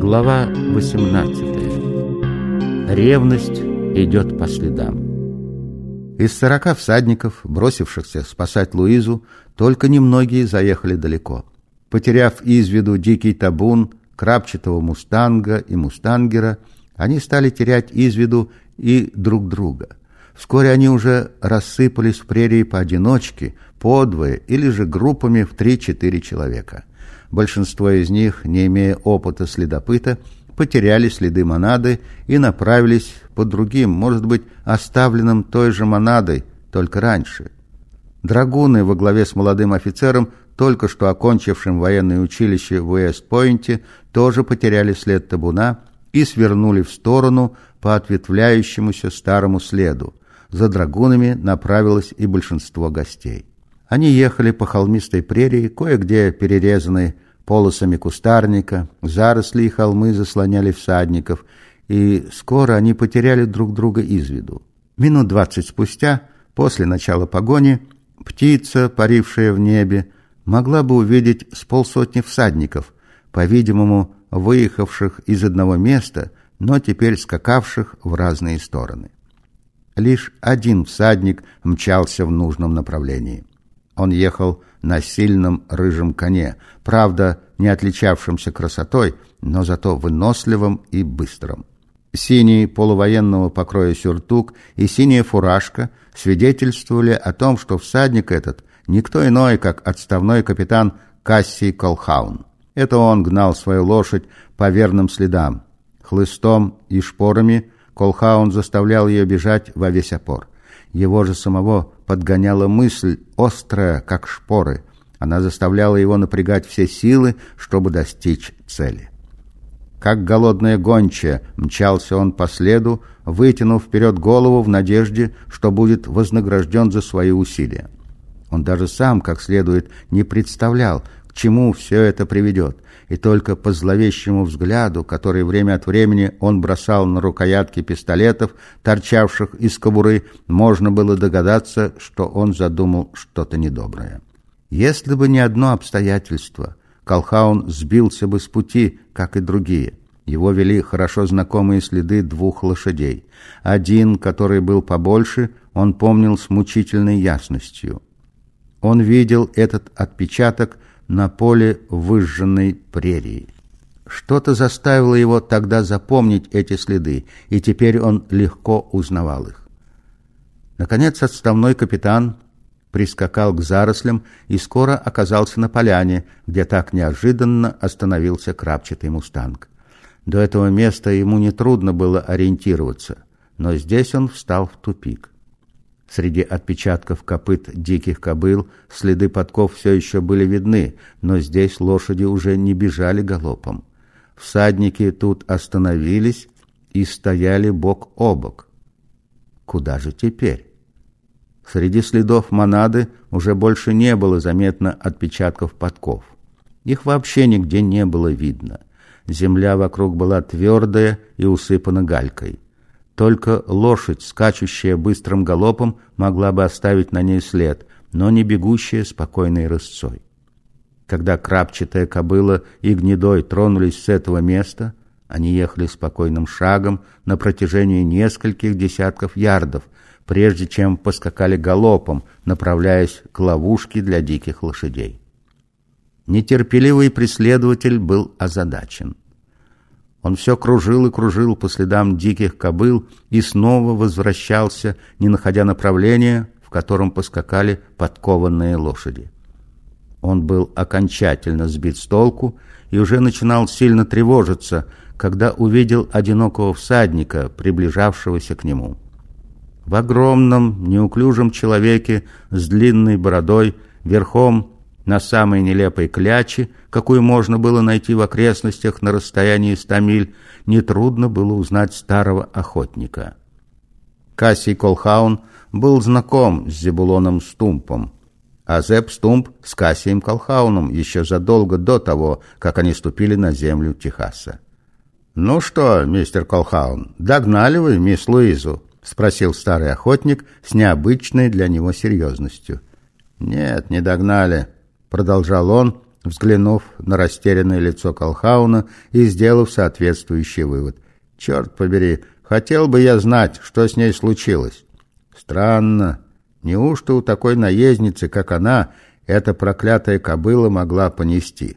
Глава 18. Ревность идет по следам. Из сорока всадников, бросившихся спасать Луизу, только немногие заехали далеко. Потеряв из виду дикий табун, крапчатого мустанга и мустангера, они стали терять из виду и друг друга. Вскоре они уже рассыпались в прерии поодиночке, подвое или же группами в три-четыре человека. Большинство из них, не имея опыта следопыта, потеряли следы монады и направились по другим, может быть, оставленным той же монадой, только раньше. Драгуны во главе с молодым офицером, только что окончившим военное училище в Уэст-Пойнте, тоже потеряли след табуна и свернули в сторону по ответвляющемуся старому следу. За драгунами направилось и большинство гостей. Они ехали по холмистой прерии, кое-где перерезанной полосами кустарника, заросли и холмы заслоняли всадников, и скоро они потеряли друг друга из виду. Минут двадцать спустя, после начала погони, птица, парившая в небе, могла бы увидеть с полсотни всадников, по-видимому, выехавших из одного места, но теперь скакавших в разные стороны. Лишь один всадник мчался в нужном направлении. Он ехал на сильном рыжем коне, правда, не отличавшемся красотой, но зато выносливым и быстрым. Синий полувоенного покроя сюртук и синяя фуражка свидетельствовали о том, что всадник этот никто иной, как отставной капитан Кассий Колхаун. Это он гнал свою лошадь по верным следам. Хлыстом и шпорами Колхаун заставлял ее бежать во весь опор. Его же самого подгоняла мысль, острая, как шпоры. Она заставляла его напрягать все силы, чтобы достичь цели. Как голодная гончая мчался он по следу, вытянув вперед голову в надежде, что будет вознагражден за свои усилия. Он даже сам, как следует, не представлял, к чему все это приведет, и только по зловещему взгляду, который время от времени он бросал на рукоятки пистолетов, торчавших из кобуры, можно было догадаться, что он задумал что-то недоброе. Если бы не одно обстоятельство, Колхаун сбился бы с пути, как и другие. Его вели хорошо знакомые следы двух лошадей. Один, который был побольше, он помнил с мучительной ясностью. Он видел этот отпечаток на поле выжженной прерии. Что-то заставило его тогда запомнить эти следы, и теперь он легко узнавал их. Наконец отставной капитан прискакал к зарослям и скоро оказался на поляне, где так неожиданно остановился крапчатый мустанг. До этого места ему нетрудно было ориентироваться, но здесь он встал в тупик. Среди отпечатков копыт диких кобыл следы подков все еще были видны, но здесь лошади уже не бежали галопом. Всадники тут остановились и стояли бок о бок. Куда же теперь? Среди следов монады уже больше не было заметно отпечатков подков. Их вообще нигде не было видно. Земля вокруг была твердая и усыпана галькой. Только лошадь, скачущая быстрым галопом, могла бы оставить на ней след, но не бегущая спокойной рысцой. Когда крапчатая кобыла и гнедой тронулись с этого места, они ехали спокойным шагом на протяжении нескольких десятков ярдов, прежде чем поскакали галопом, направляясь к ловушке для диких лошадей. Нетерпеливый преследователь был озадачен. Он все кружил и кружил по следам диких кобыл и снова возвращался, не находя направления, в котором поскакали подкованные лошади. Он был окончательно сбит с толку и уже начинал сильно тревожиться, когда увидел одинокого всадника, приближавшегося к нему. В огромном, неуклюжем человеке с длинной бородой, верхом на самой нелепой кляче, какую можно было найти в окрестностях на расстоянии ста миль, нетрудно было узнать старого охотника. Кассий Колхаун был знаком с Зебулоном Стумпом, а Зеб Стумп с Кассием Колхауном еще задолго до того, как они ступили на землю Техаса. «Ну что, мистер Колхаун, догнали вы мисс Луизу?» — спросил старый охотник с необычной для него серьезностью. «Нет, не догнали», продолжал он, взглянув на растерянное лицо Колхауна и сделав соответствующий вывод. «Черт побери, хотел бы я знать, что с ней случилось». «Странно. Неужто у такой наездницы, как она, эта проклятая кобыла могла понести?»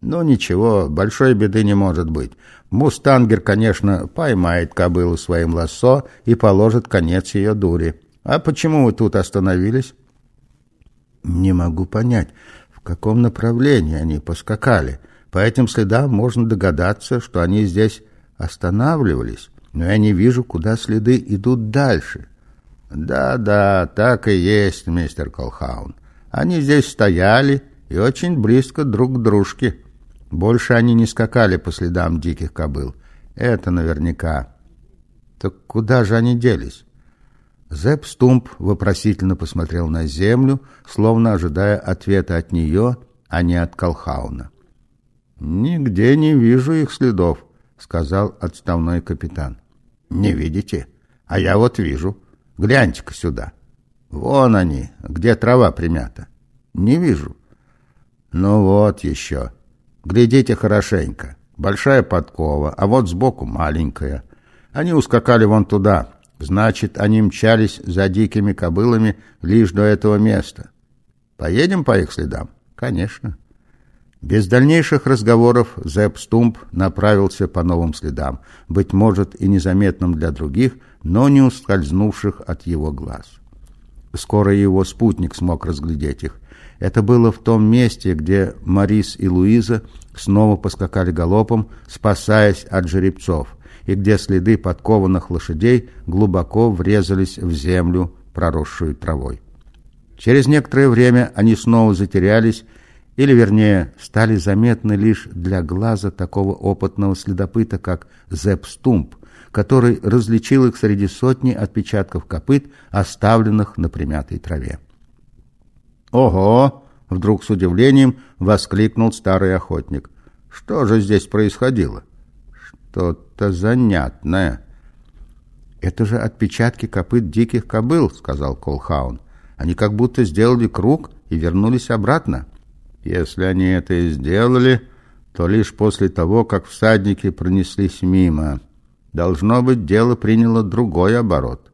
«Ну ничего, большой беды не может быть. Мустангер, конечно, поймает кобылу своим лассо и положит конец ее дури. А почему вы тут остановились?» «Не могу понять, в каком направлении они поскакали. По этим следам можно догадаться, что они здесь останавливались, но я не вижу, куда следы идут дальше». «Да-да, так и есть, мистер Колхаун. Они здесь стояли и очень близко друг к дружке». Больше они не скакали по следам диких кобыл. Это наверняка. Так куда же они делись? Зепп Стумп вопросительно посмотрел на землю, словно ожидая ответа от нее, а не от Колхауна. «Нигде не вижу их следов», — сказал отставной капитан. «Не видите? А я вот вижу. Гляньте-ка сюда. Вон они, где трава примята. Не вижу». «Ну вот еще», Глядите хорошенько. Большая подкова, а вот сбоку маленькая. Они ускакали вон туда. Значит, они мчались за дикими кобылами лишь до этого места. Поедем по их следам? Конечно. Без дальнейших разговоров Зепп Стумп направился по новым следам, быть может и незаметным для других, но не ускользнувших от его глаз. Скоро его спутник смог разглядеть их. Это было в том месте, где Марис и Луиза снова поскакали галопом, спасаясь от жеребцов, и где следы подкованных лошадей глубоко врезались в землю, проросшую травой. Через некоторое время они снова затерялись, или, вернее, стали заметны лишь для глаза такого опытного следопыта, как Зепп Стумп, который различил их среди сотни отпечатков копыт, оставленных на примятой траве. «Ого!» — вдруг с удивлением воскликнул старый охотник. «Что же здесь происходило?» «Что-то занятное». «Это же отпечатки копыт диких кобыл», — сказал Колхаун. «Они как будто сделали круг и вернулись обратно». «Если они это и сделали, то лишь после того, как всадники пронеслись мимо. Должно быть, дело приняло другой оборот».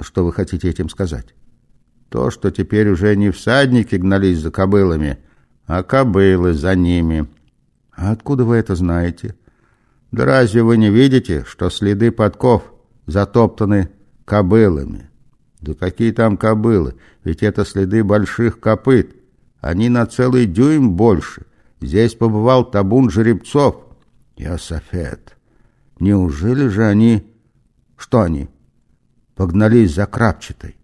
«Что вы хотите этим сказать?» То, что теперь уже не всадники гнались за кобылами, а кобылы за ними. А откуда вы это знаете? Да разве вы не видите, что следы подков затоптаны кобылами? Да какие там кобылы? Ведь это следы больших копыт. Они на целый дюйм больше. Здесь побывал табун жеребцов. Йосафет, неужели же они... Что они? Погнались за крапчатой.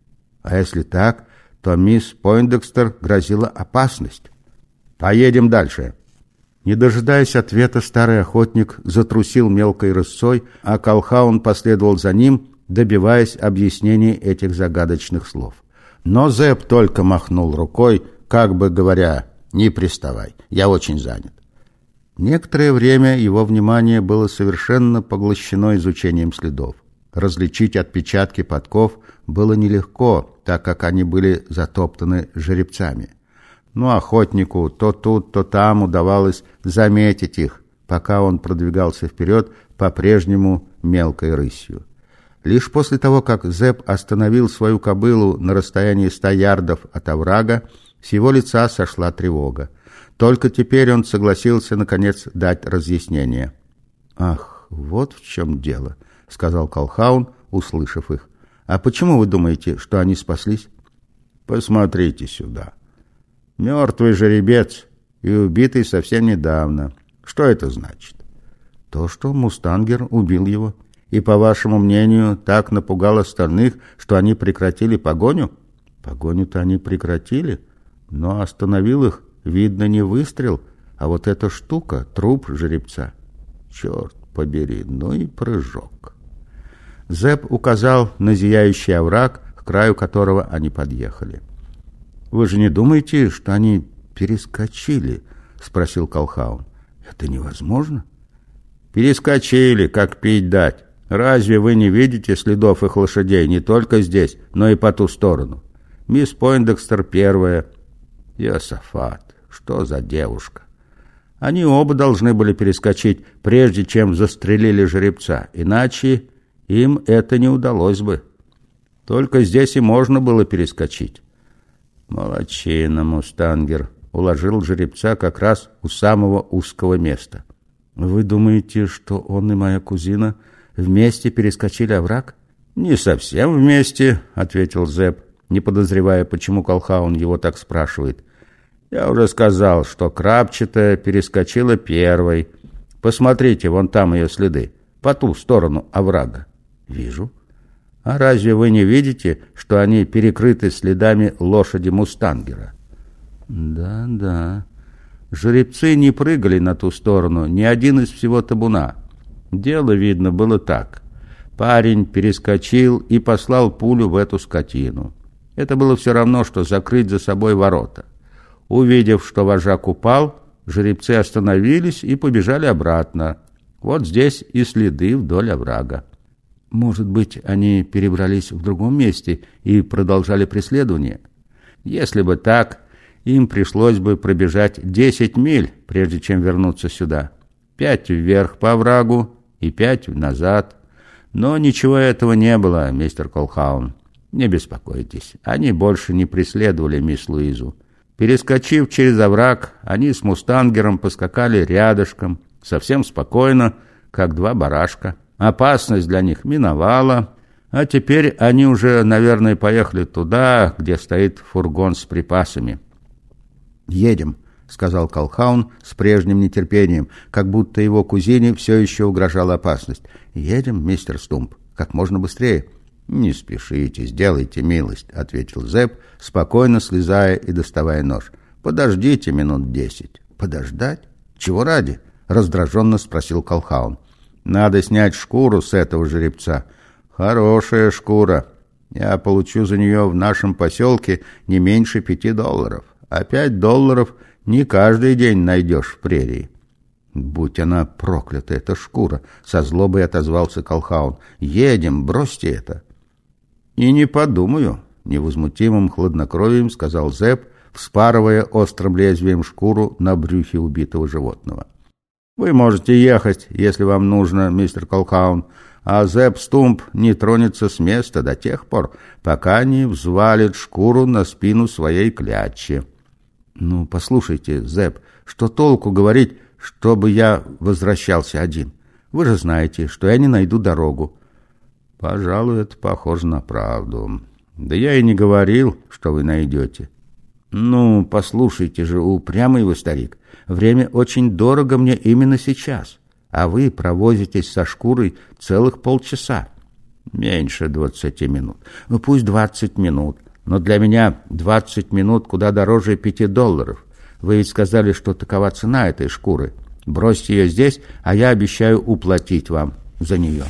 А если так, то мисс Пойндекстер грозила опасность. Поедем дальше. Не дожидаясь ответа, старый охотник затрусил мелкой рысцой, а Колхаун последовал за ним, добиваясь объяснений этих загадочных слов. Но Зэп только махнул рукой, как бы говоря, «Не приставай, я очень занят». Некоторое время его внимание было совершенно поглощено изучением следов. Различить отпечатки подков было нелегко, так как они были затоптаны жеребцами. Но охотнику то тут, то там удавалось заметить их, пока он продвигался вперед по-прежнему мелкой рысью. Лишь после того, как Зэп остановил свою кобылу на расстоянии ста ярдов от оврага, с его лица сошла тревога. Только теперь он согласился, наконец, дать разъяснение. «Ах, вот в чем дело», — сказал Колхаун, услышав их. «А почему вы думаете, что они спаслись?» «Посмотрите сюда. Мертвый жеребец и убитый совсем недавно. Что это значит?» «То, что Мустангер убил его. И, по вашему мнению, так напугал остальных, что они прекратили погоню?» «Погоню-то они прекратили, но остановил их, видно, не выстрел, а вот эта штука — труп жеребца. Черт побери, ну и прыжок!» Зэп указал на зияющий овраг, к краю которого они подъехали. «Вы же не думаете, что они перескочили?» — спросил Колхаун. «Это невозможно?» «Перескочили, как пить дать. Разве вы не видите следов их лошадей не только здесь, но и по ту сторону? Мисс Пойндекстер первая. Йосафат, Что за девушка? Они оба должны были перескочить, прежде чем застрелили жеребца, иначе им это не удалось бы. Только здесь и можно было перескочить. Молодчина, мустангер, уложил жеребца как раз у самого узкого места. Вы думаете, что он и моя кузина вместе перескочили овраг? Не совсем вместе, ответил Зэп, не подозревая, почему Колхаун его так спрашивает. Я уже сказал, что крапчатая перескочила первой. Посмотрите, вон там ее следы, по ту сторону оврага. Вижу. А разве вы не видите, что они перекрыты следами лошади Мустангера? Да, да. Жеребцы не прыгали на ту сторону, ни один из всего табуна. Дело, видно, было так. Парень перескочил и послал пулю в эту скотину. Это было все равно, что закрыть за собой ворота. Увидев, что вожак упал, жеребцы остановились и побежали обратно. Вот здесь и следы вдоль оврага. Может быть, они перебрались в другом месте и продолжали преследование? Если бы так, им пришлось бы пробежать десять миль, прежде чем вернуться сюда. Пять вверх по оврагу и пять назад. Но ничего этого не было, мистер Колхаун. Не беспокойтесь, они больше не преследовали мисс Луизу. Перескочив через овраг, они с мустангером поскакали рядышком, совсем спокойно, как два барашка. Опасность для них миновала, а теперь они уже, наверное, поехали туда, где стоит фургон с припасами. «Едем», — сказал Колхаун с прежним нетерпением, как будто его кузине все еще угрожала опасность. «Едем, мистер Стумп, как можно быстрее». «Не спешите, сделайте милость», — ответил Зэп, спокойно слезая и доставая нож. «Подождите минут десять». «Подождать? Чего ради?» — раздраженно спросил Колхаун. Надо снять шкуру с этого жеребца. Хорошая шкура. Я получу за нее в нашем поселке не меньше пяти долларов. А пять долларов не каждый день найдешь в прерии. Будь она проклята, эта шкура, со злобой отозвался Колхаун. Едем, бросьте это. И не подумаю, невозмутимым хладнокровием сказал Зэп, вспарывая острым лезвием шкуру на брюхе убитого животного. Вы можете ехать, если вам нужно, мистер Колхаун, а Зэп Стумп не тронется с места до тех пор, пока не взвалит шкуру на спину своей клячи. Ну, послушайте, Зэп, что толку говорить, чтобы я возвращался один? Вы же знаете, что я не найду дорогу. Пожалуй, это похоже на правду. Да я и не говорил, что вы найдете. Ну, послушайте же, упрямый вы старик. Время очень дорого мне именно сейчас, а вы провозитесь со шкурой целых полчаса. Меньше двадцати минут. Ну, пусть двадцать минут, но для меня двадцать минут куда дороже пяти долларов. Вы ведь сказали, что такова цена этой шкуры. Бросьте ее здесь, а я обещаю уплатить вам за нее.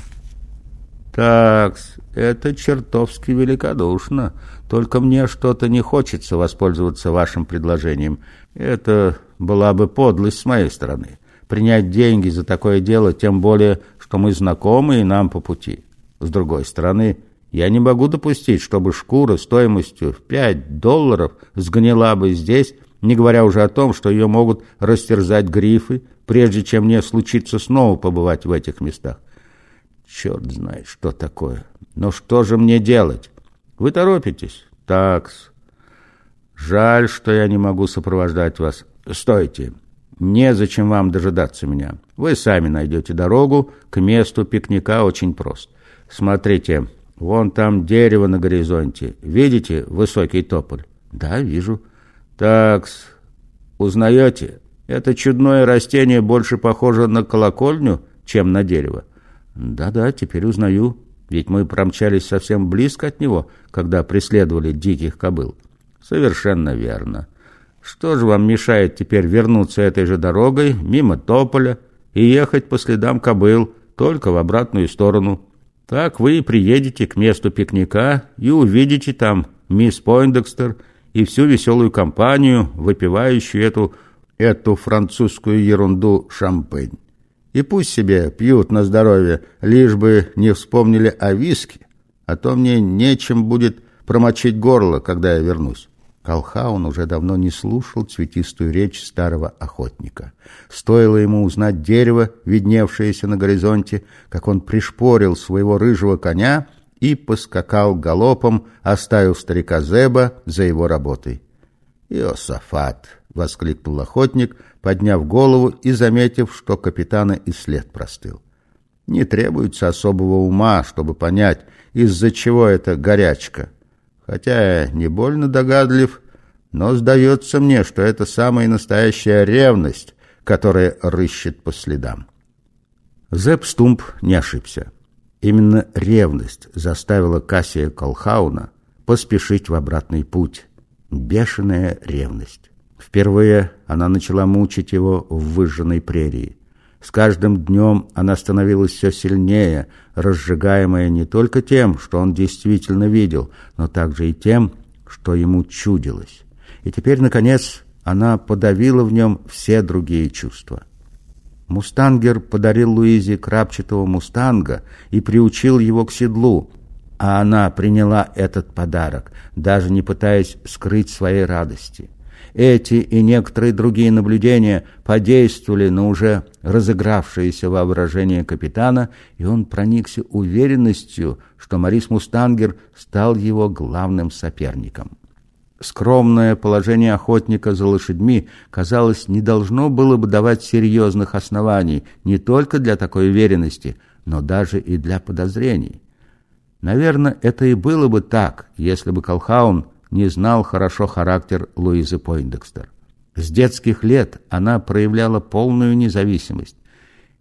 Такс, это чертовски великодушно. Только мне что-то не хочется воспользоваться вашим предложением. Это была бы подлость с моей стороны. Принять деньги за такое дело, тем более, что мы знакомы и нам по пути. С другой стороны, я не могу допустить, чтобы шкура стоимостью в пять долларов сгнила бы здесь, не говоря уже о том, что ее могут растерзать грифы, прежде чем мне случится снова побывать в этих местах. Черт знает, что такое. Но что же мне делать? Вы торопитесь? Такс. Жаль, что я не могу сопровождать вас. Стойте. Незачем вам дожидаться меня. Вы сами найдете дорогу к месту пикника очень прост. Смотрите, вон там дерево на горизонте. Видите высокий тополь? Да, вижу. Такс. Узнаете? Это чудное растение больше похоже на колокольню, чем на дерево. Да-да, теперь узнаю. Ведь мы промчались совсем близко от него, когда преследовали диких кобыл. Совершенно верно. Что же вам мешает теперь вернуться этой же дорогой, мимо тополя, и ехать по следам кобыл, только в обратную сторону? Так вы и приедете к месту пикника и увидите там мисс Пойндекстер и всю веселую компанию, выпивающую эту, эту французскую ерунду шампань. И пусть себе пьют на здоровье, лишь бы не вспомнили о виске, а то мне нечем будет промочить горло, когда я вернусь. Колхаун уже давно не слушал цветистую речь старого охотника. Стоило ему узнать дерево, видневшееся на горизонте, как он пришпорил своего рыжего коня и поскакал галопом, оставив старика Зеба за его работой. «Иосафат!» — воскликнул охотник, подняв голову и заметив, что капитана и след простыл. «Не требуется особого ума, чтобы понять, из-за чего это горячка. Хотя я не больно догадлив, но сдается мне, что это самая настоящая ревность, которая рыщет по следам». Зепп Стумп не ошибся. Именно ревность заставила Кассия Колхауна поспешить в обратный путь. Бешеная ревность. Впервые она начала мучить его в выжженной прерии. С каждым днем она становилась все сильнее, разжигаемая не только тем, что он действительно видел, но также и тем, что ему чудилось. И теперь, наконец, она подавила в нем все другие чувства. Мустангер подарил Луизе крапчатого мустанга и приучил его к седлу, а она приняла этот подарок, даже не пытаясь скрыть своей радости. Эти и некоторые другие наблюдения подействовали на уже разыгравшееся воображение капитана, и он проникся уверенностью, что Марис Мустангер стал его главным соперником. Скромное положение охотника за лошадьми, казалось, не должно было бы давать серьезных оснований не только для такой уверенности, но даже и для подозрений. Наверное, это и было бы так, если бы Колхаун не знал хорошо характер Луизы Пойндекстер. С детских лет она проявляла полную независимость.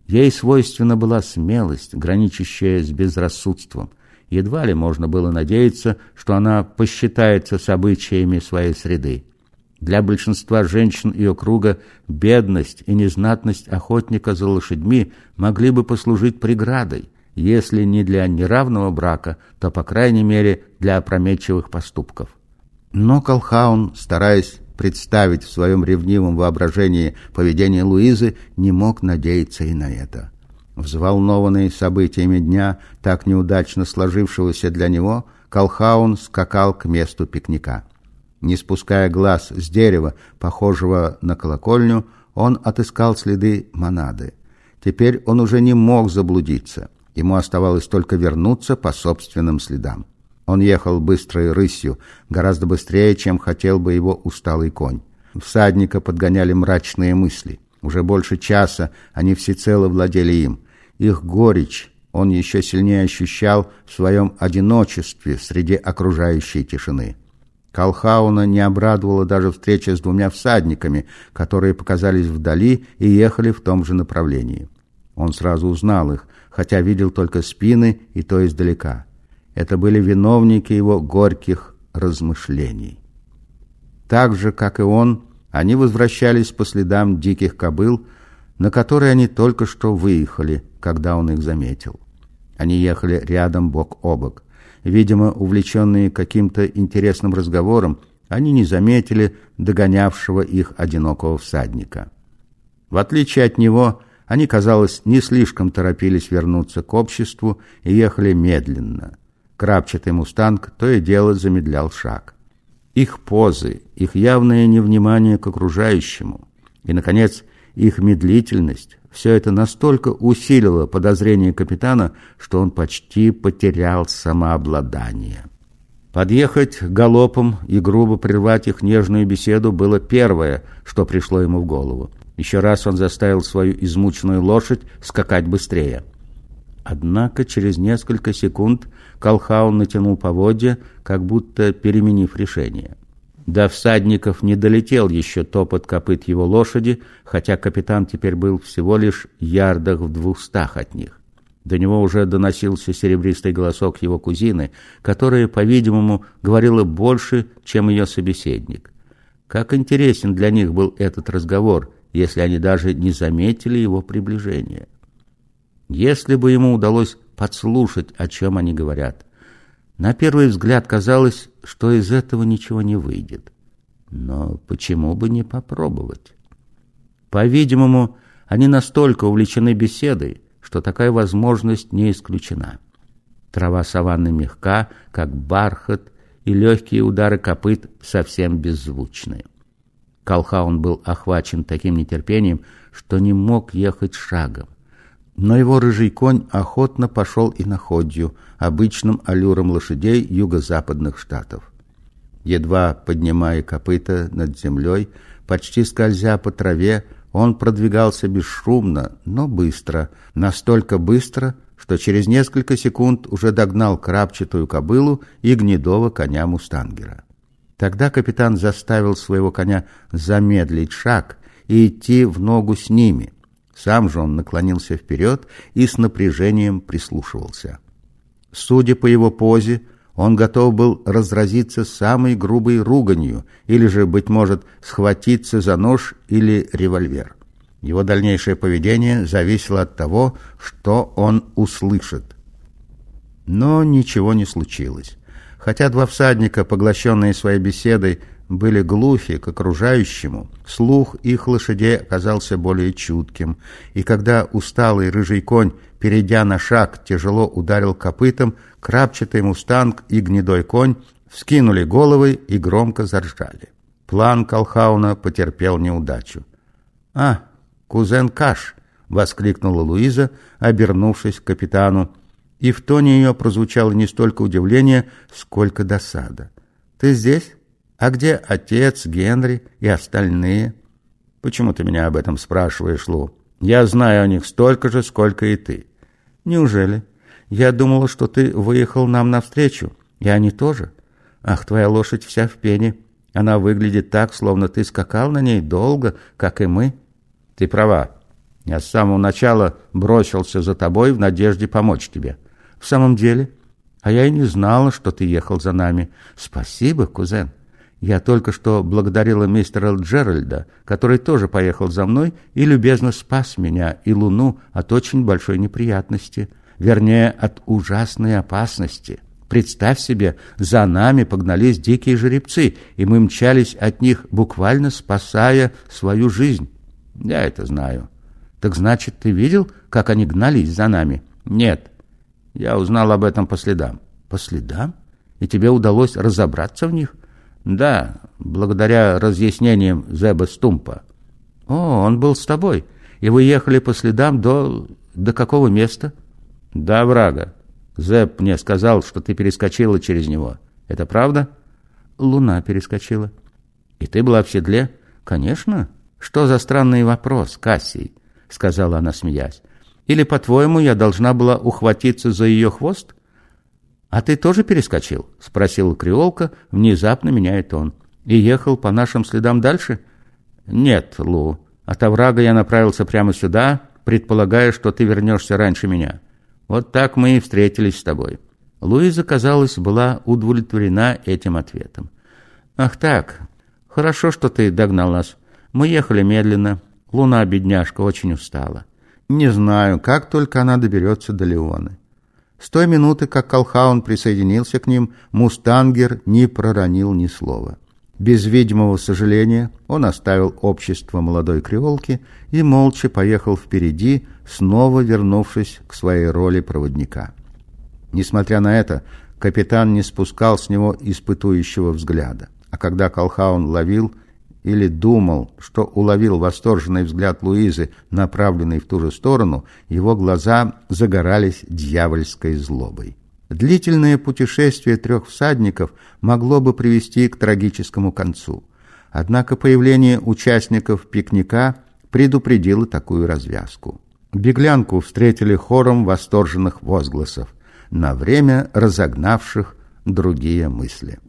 Ей свойственна была смелость, граничащая с безрассудством – Едва ли можно было надеяться, что она посчитается с обычаями своей среды. Для большинства женщин ее круга бедность и незнатность охотника за лошадьми могли бы послужить преградой, если не для неравного брака, то, по крайней мере, для опрометчивых поступков. Но Колхаун, стараясь представить в своем ревнивом воображении поведение Луизы, не мог надеяться и на это. Взволнованный событиями дня, так неудачно сложившегося для него, Колхаун скакал к месту пикника. Не спуская глаз с дерева, похожего на колокольню, он отыскал следы монады. Теперь он уже не мог заблудиться. Ему оставалось только вернуться по собственным следам. Он ехал быстрой рысью, гораздо быстрее, чем хотел бы его усталый конь. Всадника подгоняли мрачные мысли. Уже больше часа они всецело владели им. Их горечь он еще сильнее ощущал в своем одиночестве среди окружающей тишины. Колхауна не обрадовала даже встреча с двумя всадниками, которые показались вдали и ехали в том же направлении. Он сразу узнал их, хотя видел только спины и то издалека. Это были виновники его горьких размышлений. Так же, как и он, они возвращались по следам диких кобыл, на которые они только что выехали, когда он их заметил. Они ехали рядом бок о бок. Видимо, увлеченные каким-то интересным разговором, они не заметили догонявшего их одинокого всадника. В отличие от него, они, казалось, не слишком торопились вернуться к обществу и ехали медленно. Крапчатый мустанг то и дело замедлял шаг. Их позы, их явное невнимание к окружающему и, наконец, их медлительность – все это настолько усилило подозрение капитана, что он почти потерял самообладание. Подъехать галопом и грубо прервать их нежную беседу было первое, что пришло ему в голову. Еще раз он заставил свою измученную лошадь скакать быстрее. Однако через несколько секунд Колхаун натянул поводья, как будто переменив решение. До всадников не долетел еще топот копыт его лошади, хотя капитан теперь был всего лишь ярдах в двухстах от них. До него уже доносился серебристый голосок его кузины, которая, по-видимому, говорила больше, чем ее собеседник. Как интересен для них был этот разговор, если они даже не заметили его приближения. Если бы ему удалось подслушать, о чем они говорят – на первый взгляд казалось, что из этого ничего не выйдет. Но почему бы не попробовать? По-видимому, они настолько увлечены беседой, что такая возможность не исключена. Трава саванны мягка, как бархат, и легкие удары копыт совсем беззвучные. Колхаун был охвачен таким нетерпением, что не мог ехать шагом. Но его рыжий конь охотно пошел и на ходью, обычным аллюром лошадей юго-западных штатов. Едва поднимая копыта над землей, почти скользя по траве, он продвигался бесшумно, но быстро, настолько быстро, что через несколько секунд уже догнал крапчатую кобылу и гнедого коня мустангера. Тогда капитан заставил своего коня замедлить шаг и идти в ногу с ними. Сам же он наклонился вперед и с напряжением прислушивался. Судя по его позе, он готов был разразиться самой грубой руганью или же, быть может, схватиться за нож или револьвер. Его дальнейшее поведение зависело от того, что он услышит. Но ничего не случилось. Хотя два всадника, поглощенные своей беседой, были глухи к окружающему, слух их лошадей оказался более чутким, и когда усталый рыжий конь, перейдя на шаг, тяжело ударил копытом, крапчатый мустанг и гнедой конь вскинули головы и громко заржали. План Колхауна потерпел неудачу. «А, кузен Каш!» — воскликнула Луиза, обернувшись к капитану, и в тоне ее прозвучало не столько удивление, сколько досада. «Ты здесь?» А где отец, Генри и остальные? Почему ты меня об этом спрашиваешь, Лу? Я знаю о них столько же, сколько и ты. Неужели? Я думала, что ты выехал нам навстречу, и они тоже. Ах, твоя лошадь вся в пене. Она выглядит так, словно ты скакал на ней долго, как и мы. Ты права. Я с самого начала бросился за тобой в надежде помочь тебе. В самом деле? А я и не знала, что ты ехал за нами. Спасибо, кузен. Я только что благодарила мистера Джеральда, который тоже поехал за мной и любезно спас меня и Луну от очень большой неприятности, вернее, от ужасной опасности. Представь себе, за нами погнались дикие жеребцы, и мы мчались от них, буквально спасая свою жизнь. Я это знаю. Так значит, ты видел, как они гнались за нами? Нет. Я узнал об этом по следам. По следам? И тебе удалось разобраться в них? Да, благодаря разъяснениям Зеба Стумпа. О, он был с тобой. И вы ехали по следам до... до какого места? До врага. Зеб мне сказал, что ты перескочила через него. Это правда? Луна перескочила. И ты была в седле? Конечно. Что за странный вопрос, Кассий? Сказала она, смеясь. Или, по-твоему, я должна была ухватиться за ее хвост? «А ты тоже перескочил?» — спросила креолка, внезапно меняя тон. «И ехал по нашим следам дальше?» «Нет, Лу. От оврага я направился прямо сюда, предполагая, что ты вернешься раньше меня. Вот так мы и встретились с тобой». Луиза, казалось, была удовлетворена этим ответом. «Ах так, хорошо, что ты догнал нас. Мы ехали медленно. Луна, бедняжка, очень устала. Не знаю, как только она доберется до Леоны. С той минуты, как Колхаун присоединился к ним, Мустангер не проронил ни слова. Без видимого сожаления он оставил общество молодой креолки и молча поехал впереди, снова вернувшись к своей роли проводника. Несмотря на это, капитан не спускал с него испытующего взгляда. А когда Колхаун ловил или думал, что уловил восторженный взгляд Луизы, направленный в ту же сторону, его глаза загорались дьявольской злобой. Длительное путешествие трех всадников могло бы привести к трагическому концу. Однако появление участников пикника предупредило такую развязку. Беглянку встретили хором восторженных возгласов, на время разогнавших другие мысли.